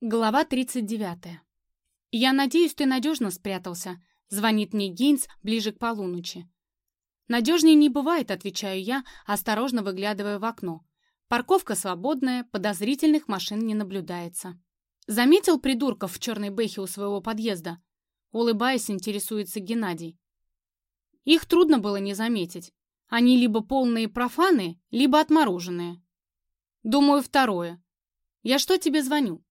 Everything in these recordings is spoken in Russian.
Глава 39. «Я надеюсь, ты надежно спрятался», — звонит мне Гейнс ближе к полуночи. «Надежнее не бывает», — отвечаю я, осторожно выглядывая в окно. Парковка свободная, подозрительных машин не наблюдается. Заметил придурков в черной бэхе у своего подъезда? Улыбаясь, интересуется Геннадий. Их трудно было не заметить. Они либо полные профаны, либо отмороженные. Думаю, второе. Я что тебе звоню?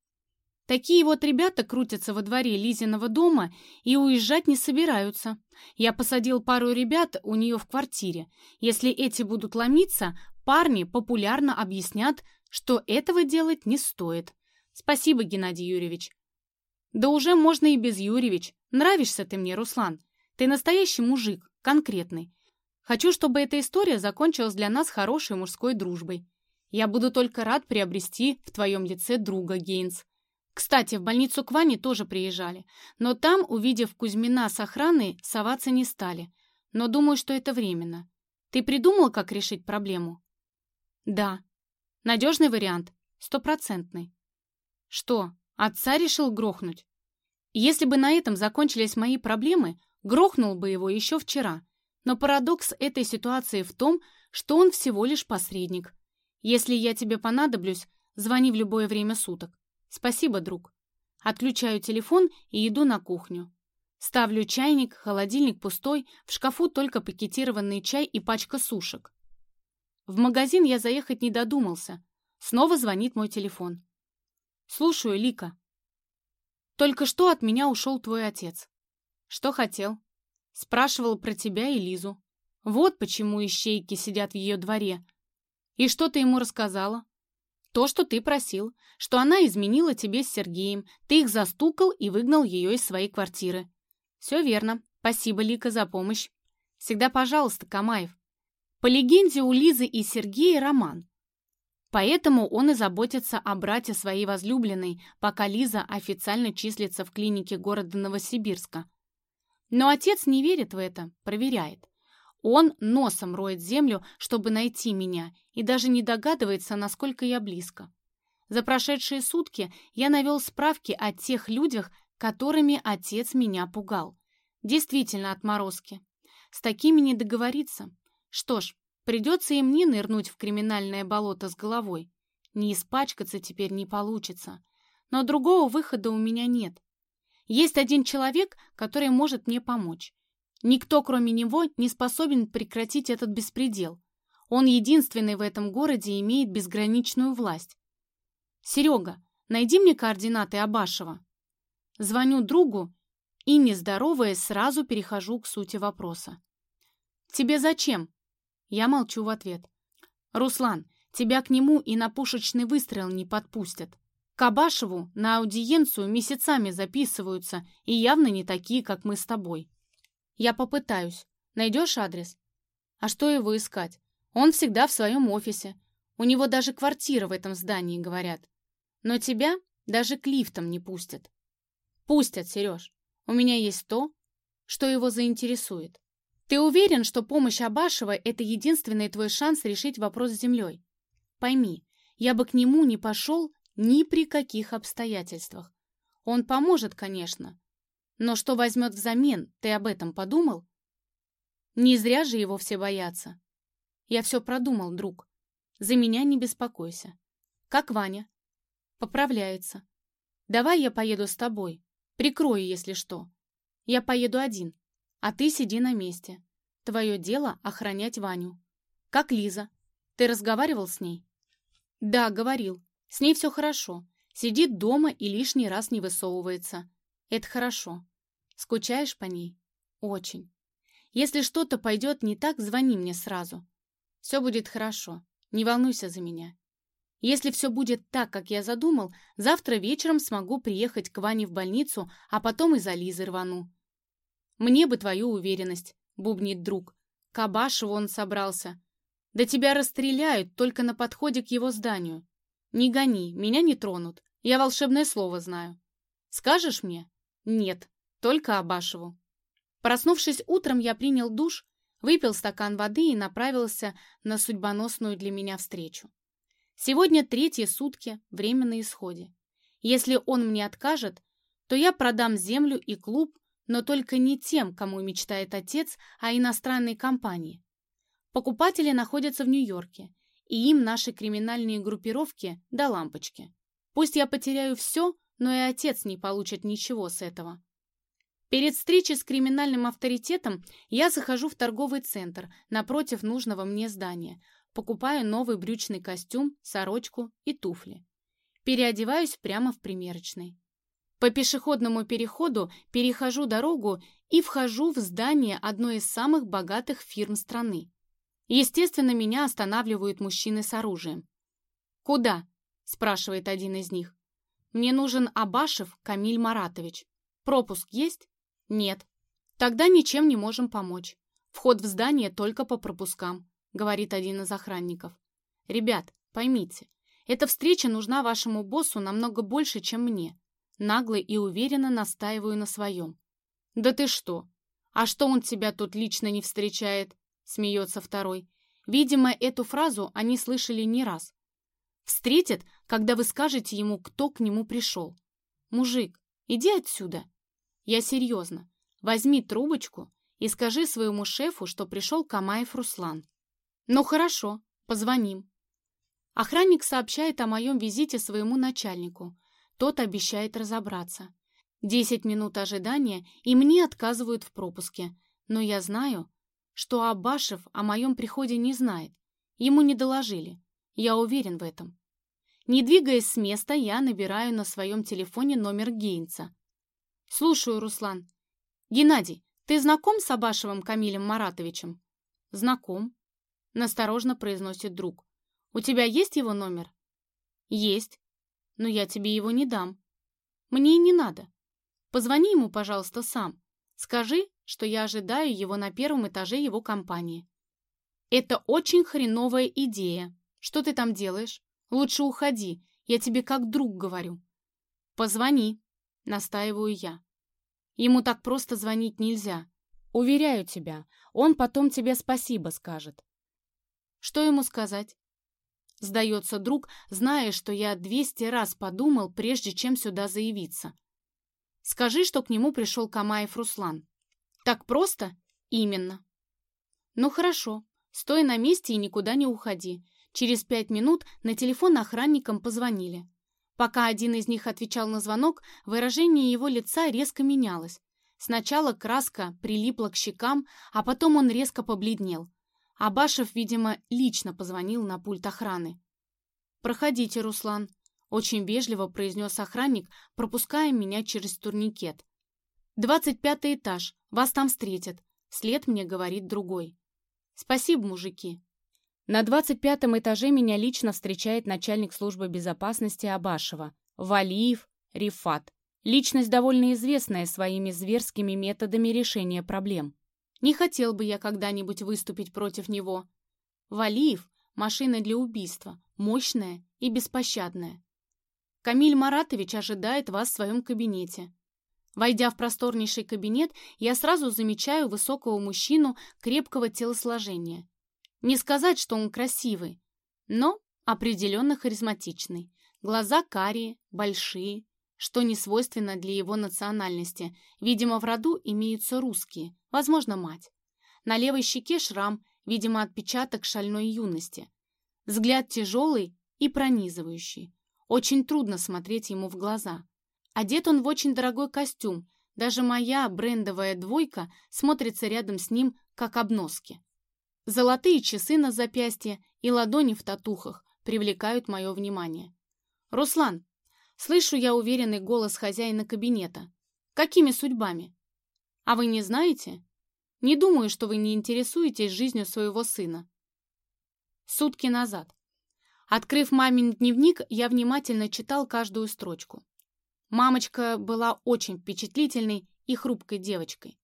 Такие вот ребята крутятся во дворе Лизиного дома и уезжать не собираются. Я посадил пару ребят у нее в квартире. Если эти будут ломиться, парни популярно объяснят, что этого делать не стоит. Спасибо, Геннадий Юрьевич. Да уже можно и без Юрьевич. Нравишься ты мне, Руслан. Ты настоящий мужик, конкретный. Хочу, чтобы эта история закончилась для нас хорошей мужской дружбой. Я буду только рад приобрести в твоем лице друга, Гейнс. Кстати, в больницу к Ване тоже приезжали, но там, увидев Кузьмина с охраной, соваться не стали. Но думаю, что это временно. Ты придумал, как решить проблему? Да. Надежный вариант. Стопроцентный. Что, отца решил грохнуть? Если бы на этом закончились мои проблемы, грохнул бы его еще вчера. Но парадокс этой ситуации в том, что он всего лишь посредник. Если я тебе понадоблюсь, звони в любое время суток. «Спасибо, друг». Отключаю телефон и иду на кухню. Ставлю чайник, холодильник пустой, в шкафу только пакетированный чай и пачка сушек. В магазин я заехать не додумался. Снова звонит мой телефон. «Слушаю, Лика». «Только что от меня ушел твой отец». «Что хотел?» «Спрашивал про тебя и Лизу. Вот почему ищейки сидят в ее дворе. И что ты ему рассказала?» То, что ты просил, что она изменила тебе с Сергеем, ты их застукал и выгнал ее из своей квартиры. Все верно. Спасибо, Лика, за помощь. Всегда пожалуйста, Камаев. По легенде, у Лизы и Сергея роман. Поэтому он и заботится о брате своей возлюбленной, пока Лиза официально числится в клинике города Новосибирска. Но отец не верит в это, проверяет. Он носом роет землю, чтобы найти меня, и даже не догадывается, насколько я близко. За прошедшие сутки я навел справки о тех людях, которыми отец меня пугал. Действительно отморозки. С такими не договориться. Что ж, придется и мне нырнуть в криминальное болото с головой. Не испачкаться теперь не получится. Но другого выхода у меня нет. Есть один человек, который может мне помочь. Никто, кроме него, не способен прекратить этот беспредел. Он единственный в этом городе имеет безграничную власть. «Серега, найди мне координаты Абашева». Звоню другу и, не здороваясь, сразу перехожу к сути вопроса. «Тебе зачем?» Я молчу в ответ. «Руслан, тебя к нему и на пушечный выстрел не подпустят. К Абашеву на аудиенцию месяцами записываются и явно не такие, как мы с тобой». Я попытаюсь. Найдешь адрес? А что его искать? Он всегда в своем офисе. У него даже квартира в этом здании, говорят. Но тебя даже к лифтам не пустят. Пустят, Сереж. У меня есть то, что его заинтересует. Ты уверен, что помощь Абашева – это единственный твой шанс решить вопрос с землей? Пойми, я бы к нему не пошел ни при каких обстоятельствах. Он поможет, конечно, но что возьмет взамен, ты об этом подумал? Не зря же его все боятся. Я все продумал, друг. За меня не беспокойся. Как Ваня? Поправляется. Давай я поеду с тобой. Прикрою, если что. Я поеду один, а ты сиди на месте. Твое дело охранять Ваню. Как Лиза. Ты разговаривал с ней? Да, говорил. С ней все хорошо. Сидит дома и лишний раз не высовывается. Это хорошо. Скучаешь по ней? Очень. Если что-то пойдет не так, звони мне сразу. Все будет хорошо. Не волнуйся за меня. Если все будет так, как я задумал, завтра вечером смогу приехать к Ване в больницу, а потом и за Лизой рвану. Мне бы твою уверенность, бубнит друг. Кабашеву он собрался. Да тебя расстреляют только на подходе к его зданию. Не гони, меня не тронут. Я волшебное слово знаю. Скажешь мне? Нет, только Абашеву. Проснувшись утром, я принял душ, выпил стакан воды и направился на судьбоносную для меня встречу. Сегодня третьи сутки, время на исходе. Если он мне откажет, то я продам землю и клуб, но только не тем, кому мечтает отец, а иностранной компании. Покупатели находятся в Нью-Йорке, и им наши криминальные группировки до лампочки. Пусть я потеряю все, но и отец не получит ничего с этого. Перед встречей с криминальным авторитетом я захожу в торговый центр напротив нужного мне здания, покупаю новый брючный костюм, сорочку и туфли. Переодеваюсь прямо в примерочной. По пешеходному переходу перехожу дорогу и вхожу в здание одной из самых богатых фирм страны. Естественно, меня останавливают мужчины с оружием. «Куда?» – спрашивает один из них. «Мне нужен Абашев Камиль Маратович. Пропуск есть?» «Нет». «Тогда ничем не можем помочь. Вход в здание только по пропускам», – говорит один из охранников. «Ребят, поймите, эта встреча нужна вашему боссу намного больше, чем мне. Нагло и уверенно настаиваю на своем. «Да ты что? А что он тебя тут лично не встречает?» Смеется второй. Видимо, эту фразу они слышали не раз. «Встретит, когда вы скажете ему, кто к нему пришел. Мужик, иди отсюда!» «Я серьезно. Возьми трубочку и скажи своему шефу, что пришел Камаев Руслан». «Ну хорошо, позвоним». Охранник сообщает о моем визите своему начальнику, тот обещает разобраться. Десять минут ожидания, и мне отказывают в пропуске. Но я знаю, что Абашев о моем приходе не знает. Ему не доложили. Я уверен в этом. Не двигаясь с места, я набираю на своем телефоне номер Гейнца. «Слушаю, Руслан. Геннадий, ты знаком с Абашевым Камилем Маратовичем?» «Знаком», — насторожно произносит друг. «У тебя есть его номер?» «Есть но я тебе его не дам. Мне и не надо. Позвони ему, пожалуйста, сам. Скажи, что я ожидаю его на первом этаже его компании. Это очень хреновая идея. Что ты там делаешь? Лучше уходи, я тебе как друг говорю. Позвони, настаиваю я. Ему так просто звонить нельзя. Уверяю тебя, он потом тебе спасибо скажет. Что ему сказать? Сдается друг, зная, что я двести раз подумал, прежде чем сюда заявиться. Скажи, что к нему пришел Камаев Руслан. Так просто? Именно. Ну хорошо, стой на месте и никуда не уходи. Через пять минут на телефон охранникам позвонили. Пока один из них отвечал на звонок, выражение его лица резко менялось. Сначала краска прилипла к щекам, а потом он резко побледнел. Абашев, видимо, лично позвонил на пульт охраны. «Проходите, Руслан», — очень вежливо произнес охранник, пропуская меня через турникет. «Двадцать пятый этаж, вас там встретят», — след мне говорит другой. «Спасибо, мужики». На двадцать пятом этаже меня лично встречает начальник службы безопасности Абашева, Валиев Рифат. Личность довольно известная своими зверскими методами решения проблем. Не хотел бы я когда-нибудь выступить против него. Валиев — машина для убийства, мощная и беспощадная. Камиль Маратович ожидает вас в своем кабинете. Войдя в просторнейший кабинет, я сразу замечаю высокого мужчину крепкого телосложения. Не сказать, что он красивый, но определенно харизматичный. Глаза карие, большие, что не свойственно для его национальности. Видимо, в роду имеются русские, возможно, мать. На левой щеке шрам, видимо, отпечаток шальной юности. Взгляд тяжелый и пронизывающий. Очень трудно смотреть ему в глаза. Одет он в очень дорогой костюм, даже моя брендовая двойка смотрится рядом с ним, как обноски. Золотые часы на запястье и ладони в татухах привлекают мое внимание. «Руслан, Слышу я уверенный голос хозяина кабинета. Какими судьбами? А вы не знаете? Не думаю, что вы не интересуетесь жизнью своего сына. Сутки назад. Открыв мамин дневник, я внимательно читал каждую строчку. Мамочка была очень впечатлительной и хрупкой девочкой.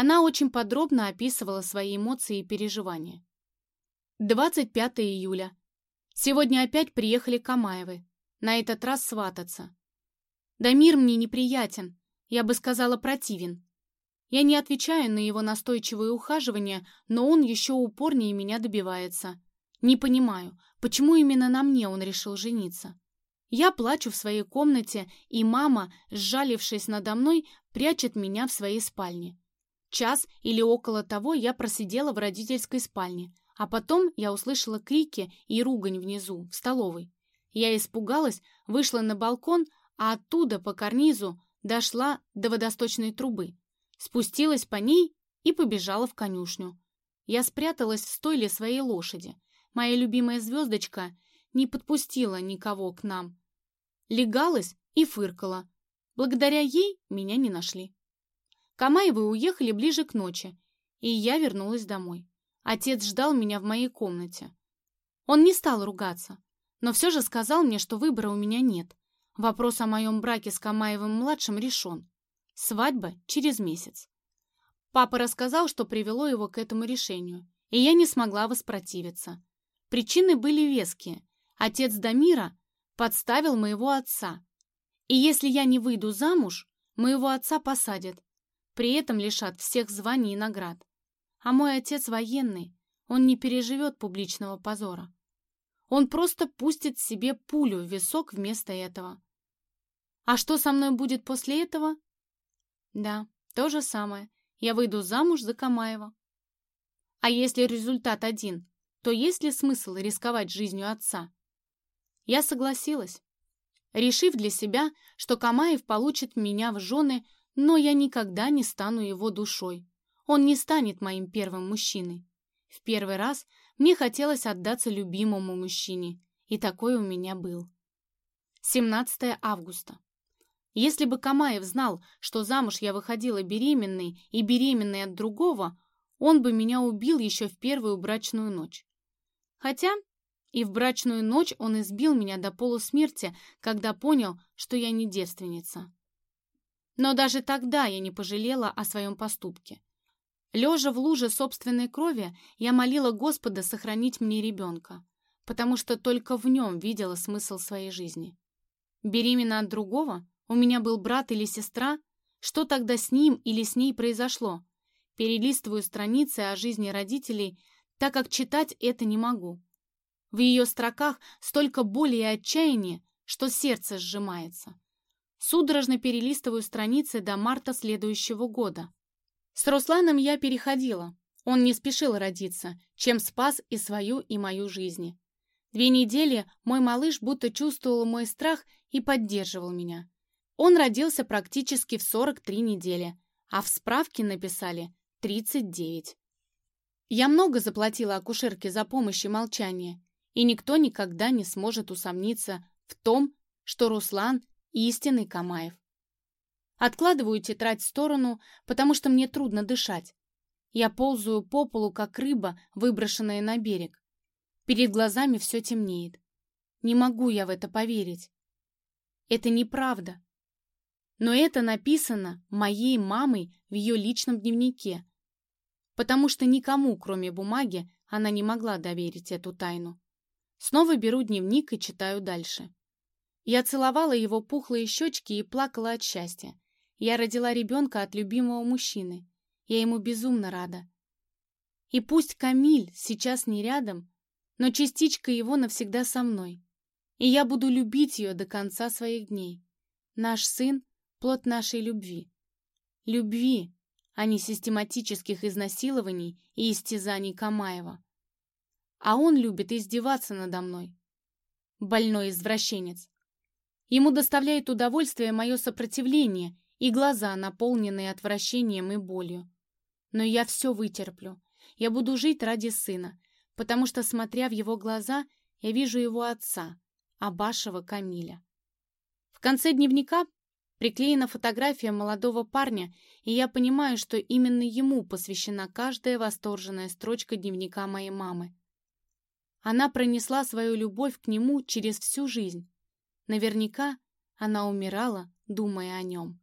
Она очень подробно описывала свои эмоции и переживания. 25 июля. Сегодня опять приехали Камаевы. На этот раз свататься. Да мир мне неприятен, я бы сказала противен. Я не отвечаю на его настойчивые ухаживания, но он еще упорнее меня добивается. Не понимаю, почему именно на мне он решил жениться. Я плачу в своей комнате, и мама, сжалившись надо мной, прячет меня в своей спальне. Час или около того я просидела в родительской спальне, а потом я услышала крики и ругань внизу, в столовой. Я испугалась, вышла на балкон, а оттуда по карнизу дошла до водосточной трубы, спустилась по ней и побежала в конюшню. Я спряталась в стойле своей лошади. Моя любимая звездочка не подпустила никого к нам. Легалась и фыркала. Благодаря ей меня не нашли. Камаевы уехали ближе к ночи, и я вернулась домой. Отец ждал меня в моей комнате. Он не стал ругаться, но все же сказал мне, что выбора у меня нет. Вопрос о моем браке с Камаевым-младшим решен. Свадьба через месяц. Папа рассказал, что привело его к этому решению, и я не смогла воспротивиться. Причины были веские. Отец Дамира подставил моего отца. И если я не выйду замуж, моего отца посадят. При этом лишат всех званий и наград. А мой отец военный, он не переживет публичного позора. Он просто пустит себе пулю в висок вместо этого. А что со мной будет после этого? Да, то же самое. Я выйду замуж за Камаева. А если результат один, то есть ли смысл рисковать жизнью отца? Я согласилась, решив для себя, что Камаев получит меня в жены, но я никогда не стану его душой. Он не станет моим первым мужчиной. В первый раз мне хотелось отдаться любимому мужчине, и такой у меня был. 17 августа. Если бы Камаев знал, что замуж я выходила беременной и беременной от другого, он бы меня убил еще в первую брачную ночь. Хотя и в брачную ночь он избил меня до полусмерти, когда понял, что я не девственница. Но даже тогда я не пожалела о своем поступке. Лежа в луже собственной крови, я молила Господа сохранить мне ребенка, потому что только в нем видела смысл своей жизни. Беременна от другого? У меня был брат или сестра? Что тогда с ним или с ней произошло? Перелистываю страницы о жизни родителей, так как читать это не могу. В ее строках столько боли и отчаяния, что сердце сжимается. Судорожно перелистываю страницы до марта следующего года. С Русланом я переходила. Он не спешил родиться, чем спас и свою, и мою жизни. Две недели мой малыш будто чувствовал мой страх и поддерживал меня. Он родился практически в 43 недели, а в справке написали 39. Я много заплатила акушерке за помощь и молчание, и никто никогда не сможет усомниться в том, что Руслан – истинный Камаев. Откладываю тетрадь в сторону, потому что мне трудно дышать. Я ползаю по полу, как рыба, выброшенная на берег. Перед глазами все темнеет. Не могу я в это поверить. Это неправда. Но это написано моей мамой в ее личном дневнике, потому что никому, кроме бумаги, она не могла доверить эту тайну. Снова беру дневник и читаю дальше. Я целовала его пухлые щечки и плакала от счастья. Я родила ребенка от любимого мужчины. Я ему безумно рада. И пусть Камиль сейчас не рядом, но частичка его навсегда со мной. И я буду любить ее до конца своих дней. Наш сын плод нашей любви. Любви, а не систематических изнасилований и истязаний Камаева. А он любит издеваться надо мной. Больной извращенец. Ему доставляет удовольствие мое сопротивление и глаза, наполненные отвращением и болью. Но я все вытерплю. Я буду жить ради сына, потому что, смотря в его глаза, я вижу его отца, Абашева Камиля. В конце дневника Приклеена фотография молодого парня, и я понимаю, что именно ему посвящена каждая восторженная строчка дневника моей мамы. Она пронесла свою любовь к нему через всю жизнь. Наверняка она умирала, думая о нем.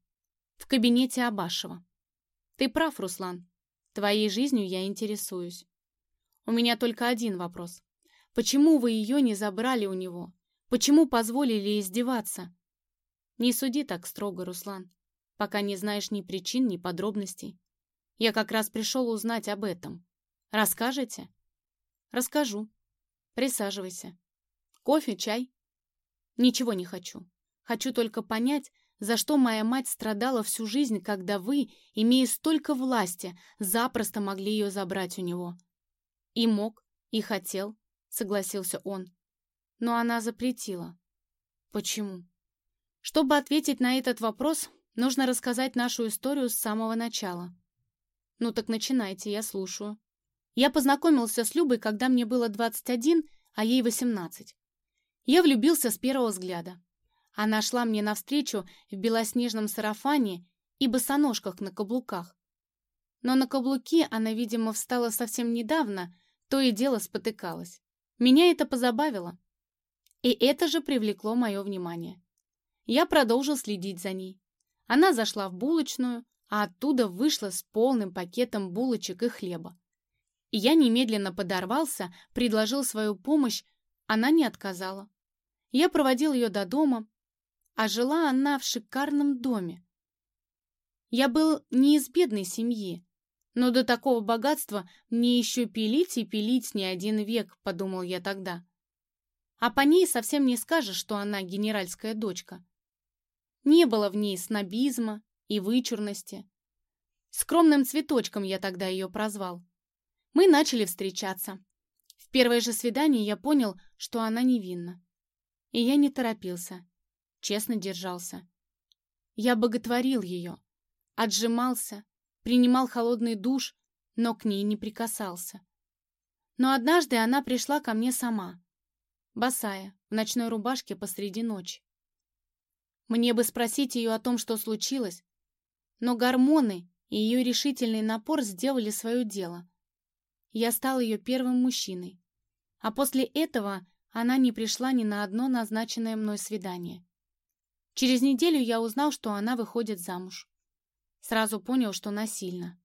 В кабинете Абашева. Ты прав, Руслан. Твоей жизнью я интересуюсь. У меня только один вопрос. Почему вы ее не забрали у него? Почему позволили издеваться? Не суди так строго, Руслан, пока не знаешь ни причин, ни подробностей. Я как раз пришел узнать об этом. Расскажете? Расскажу. Присаживайся. Кофе, чай? Ничего не хочу. Хочу только понять, за что моя мать страдала всю жизнь, когда вы, имея столько власти, запросто могли ее забрать у него. И мог, и хотел, согласился он. Но она запретила. Почему? Чтобы ответить на этот вопрос, нужно рассказать нашу историю с самого начала. Ну так начинайте, я слушаю. Я познакомился с Любой, когда мне было 21, а ей 18. Я влюбился с первого взгляда. Она шла мне навстречу в белоснежном сарафане и босоножках на каблуках. Но на каблуки она, видимо, встала совсем недавно, то и дело спотыкалась. Меня это позабавило. И это же привлекло мое внимание. Я продолжил следить за ней. Она зашла в булочную, а оттуда вышла с полным пакетом булочек и хлеба. И я немедленно подорвался, предложил свою помощь, она не отказала. Я проводил ее до дома, а жила она в шикарном доме. Я был не из бедной семьи, но до такого богатства мне еще пилить и пилить не один век, подумал я тогда. А по ней совсем не скажешь, что она генеральская дочка. Не было в ней снобизма и вычурности. Скромным цветочком я тогда ее прозвал. Мы начали встречаться. В первое же свидание я понял, что она невинна. И я не торопился честно держался. Я боготворил ее, отжимался, принимал холодный душ, но к ней не прикасался. Но однажды она пришла ко мне сама, босая, в ночной рубашке посреди ночи. Мне бы спросить ее о том, что случилось, но гормоны и ее решительный напор сделали свое дело. Я стал ее первым мужчиной, а после этого она не пришла ни на одно назначенное мной свидание. Через неделю я узнал, что она выходит замуж. Сразу понял, что насильно.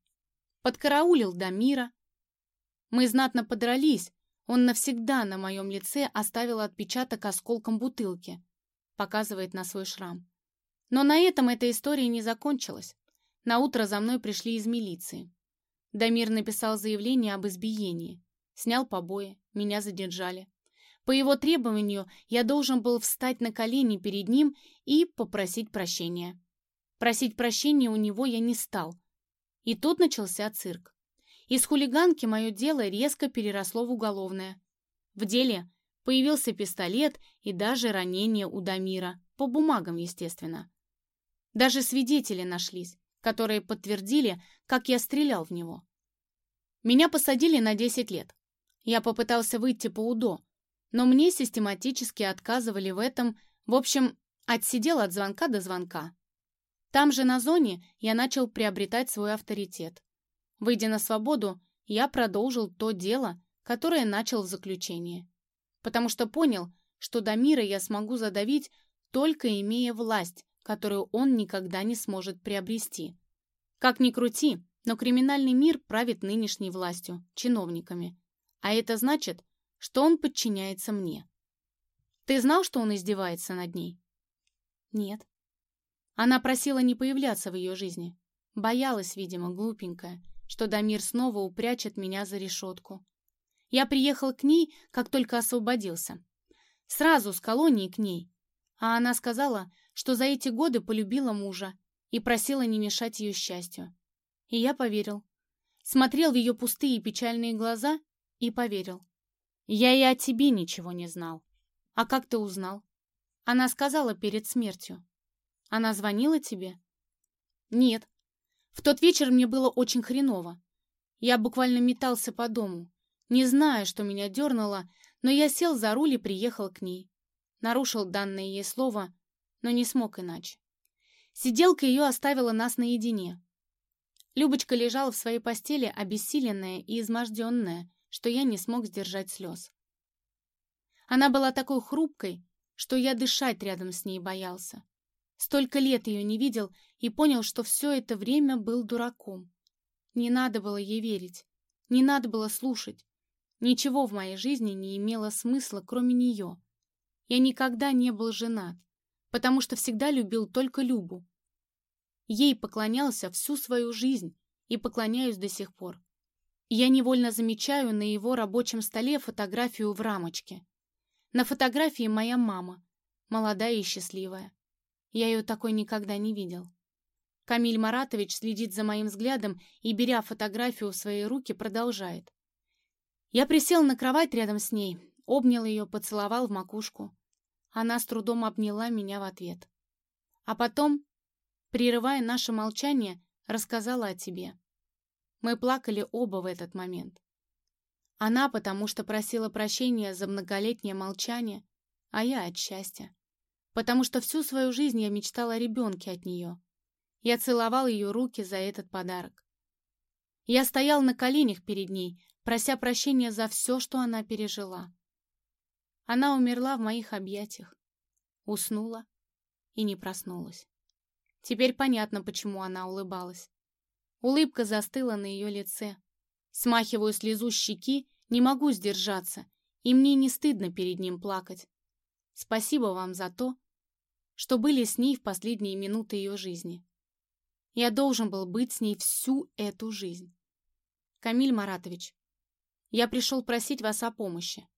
Подкараулил Дамира. Мы знатно подрались. Он навсегда на моем лице оставил отпечаток осколком бутылки. Показывает на свой шрам. Но на этом эта история не закончилась. На утро за мной пришли из милиции. Дамир написал заявление об избиении. Снял побои, меня задержали. По его требованию я должен был встать на колени перед ним и попросить прощения. Просить прощения у него я не стал. И тут начался цирк. Из хулиганки мое дело резко переросло в уголовное. В деле появился пистолет и даже ранение у Дамира, по бумагам, естественно. Даже свидетели нашлись, которые подтвердили, как я стрелял в него. Меня посадили на 10 лет. Я попытался выйти по УДО, но мне систематически отказывали в этом, в общем, отсидел от звонка до звонка. Там же на зоне я начал приобретать свой авторитет. Выйдя на свободу, я продолжил то дело, которое начал в заключении. Потому что понял, что до мира я смогу задавить, только имея власть, которую он никогда не сможет приобрести. Как ни крути, но криминальный мир правит нынешней властью, чиновниками. А это значит, что он подчиняется мне. Ты знал, что он издевается над ней? Нет. Она просила не появляться в ее жизни. Боялась, видимо, глупенькая, что Дамир снова упрячет меня за решетку. Я приехал к ней, как только освободился. Сразу с колонии к ней. А она сказала, что за эти годы полюбила мужа и просила не мешать ее счастью. И я поверил. Смотрел в ее пустые печальные глаза и поверил. Я и о тебе ничего не знал. А как ты узнал? Она сказала перед смертью. Она звонила тебе? Нет. В тот вечер мне было очень хреново. Я буквально метался по дому. Не зная, что меня дернуло, но я сел за руль и приехал к ней. Нарушил данное ей слово, но не смог иначе. Сиделка ее оставила нас наедине. Любочка лежала в своей постели, обессиленная и изможденная, что я не смог сдержать слез. Она была такой хрупкой, что я дышать рядом с ней боялся. Столько лет ее не видел и понял, что все это время был дураком. Не надо было ей верить, не надо было слушать. Ничего в моей жизни не имело смысла, кроме нее. Я никогда не был женат, потому что всегда любил только Любу. Ей поклонялся всю свою жизнь и поклоняюсь до сих пор. Я невольно замечаю на его рабочем столе фотографию в рамочке. На фотографии моя мама. молодая и счастливая. Я ее такой никогда не видел. Камиль Маратович следит за моим взглядом и, беря фотографию в свои руки, продолжает. Я присел на кровать рядом с ней, обнял ее, поцеловал в макушку. Она с трудом обняла меня в ответ. А потом, прерывая наше молчание, рассказала о тебе. Мы плакали оба в этот момент. Она, потому что просила прощения за многолетнее молчание, а я от счастья. Потому что всю свою жизнь я мечтала о ребенке от нее. Я целовал ее руки за этот подарок. Я стоял на коленях перед ней, прося прощения за все, что она пережила. Она умерла в моих объятиях, уснула и не проснулась. Теперь понятно, почему она улыбалась. Улыбка застыла на ее лице. Смахиваю слезу щеки, не могу сдержаться, и мне не стыдно перед ним плакать. Спасибо вам за то, что были с ней в последние минуты ее жизни. Я должен был быть с ней всю эту жизнь. Камиль Маратович, я пришел просить вас о помощи.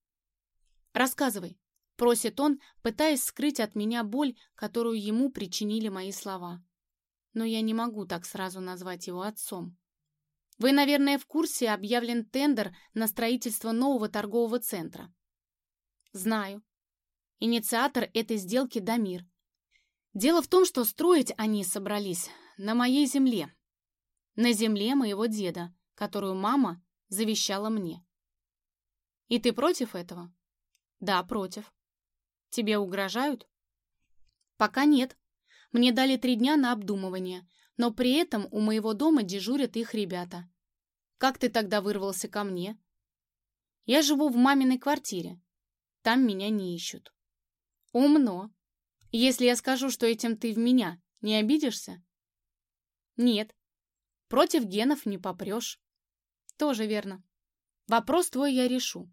Рассказывай, просит он, пытаясь скрыть от меня боль, которую ему причинили мои слова. Но я не могу так сразу назвать его отцом. Вы, наверное, в курсе, объявлен тендер на строительство нового торгового центра. Знаю. Инициатор этой сделки Дамир. Дело в том, что строить они собрались на моей земле. На земле моего деда, которую мама завещала мне. И ты против этого? Да, против. Тебе угрожают? Пока нет. Мне дали три дня на обдумывание, но при этом у моего дома дежурят их ребята. Как ты тогда вырвался ко мне? Я живу в маминой квартире. Там меня не ищут. Умно. Если я скажу, что этим ты в меня, не обидишься? Нет. Против генов не попрешь. Тоже верно. Вопрос твой я решу.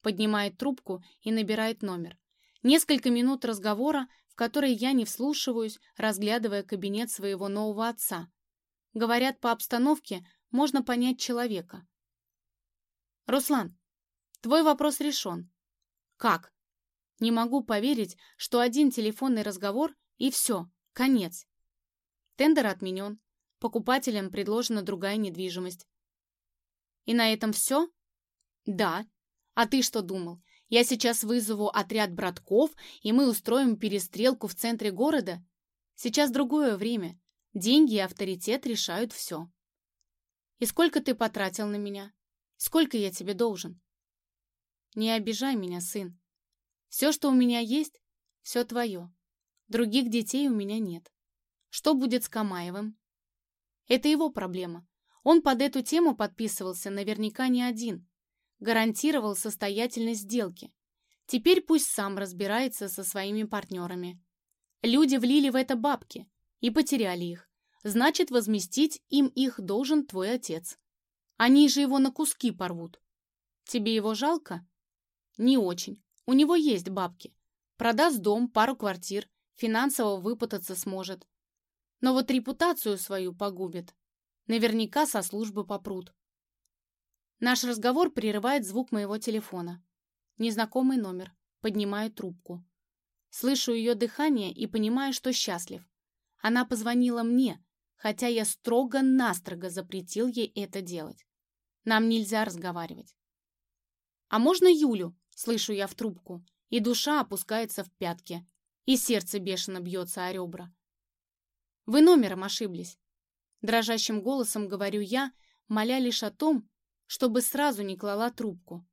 Поднимает трубку и набирает номер. Несколько минут разговора, в который я не вслушиваюсь, разглядывая кабинет своего нового отца. Говорят, по обстановке можно понять человека. «Руслан, твой вопрос решен». «Как?» Не могу поверить, что один телефонный разговор и все, конец. Тендер отменен. Покупателям предложена другая недвижимость. И на этом все? Да. А ты что думал? Я сейчас вызову отряд братков, и мы устроим перестрелку в центре города? Сейчас другое время. Деньги и авторитет решают все. И сколько ты потратил на меня? Сколько я тебе должен? Не обижай меня, сын. Все, что у меня есть, все твое. Других детей у меня нет. Что будет с Камаевым? Это его проблема. Он под эту тему подписывался наверняка не один. Гарантировал состоятельность сделки. Теперь пусть сам разбирается со своими партнерами. Люди влили в это бабки и потеряли их. Значит, возместить им их должен твой отец. Они же его на куски порвут. Тебе его жалко? Не очень. У него есть бабки. Продаст дом, пару квартир, финансово выпутаться сможет. Но вот репутацию свою погубит. Наверняка со службы попрут. Наш разговор прерывает звук моего телефона. Незнакомый номер. Поднимаю трубку. Слышу ее дыхание и понимаю, что счастлив. Она позвонила мне, хотя я строго-настрого запретил ей это делать. Нам нельзя разговаривать. «А можно Юлю?» — слышу я в трубку, и душа опускается в пятки, и сердце бешено бьется о ребра. «Вы номером ошиблись. Дрожащим голосом говорю я, моля лишь о том, чтобы сразу не клала трубку.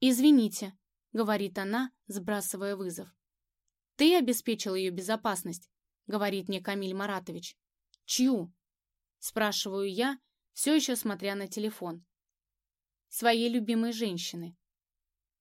«Извините», — говорит она, сбрасывая вызов. «Ты обеспечил ее безопасность», — говорит мне Камиль Маратович. «Чью?» — спрашиваю я, все еще смотря на телефон. «Своей любимой женщины»,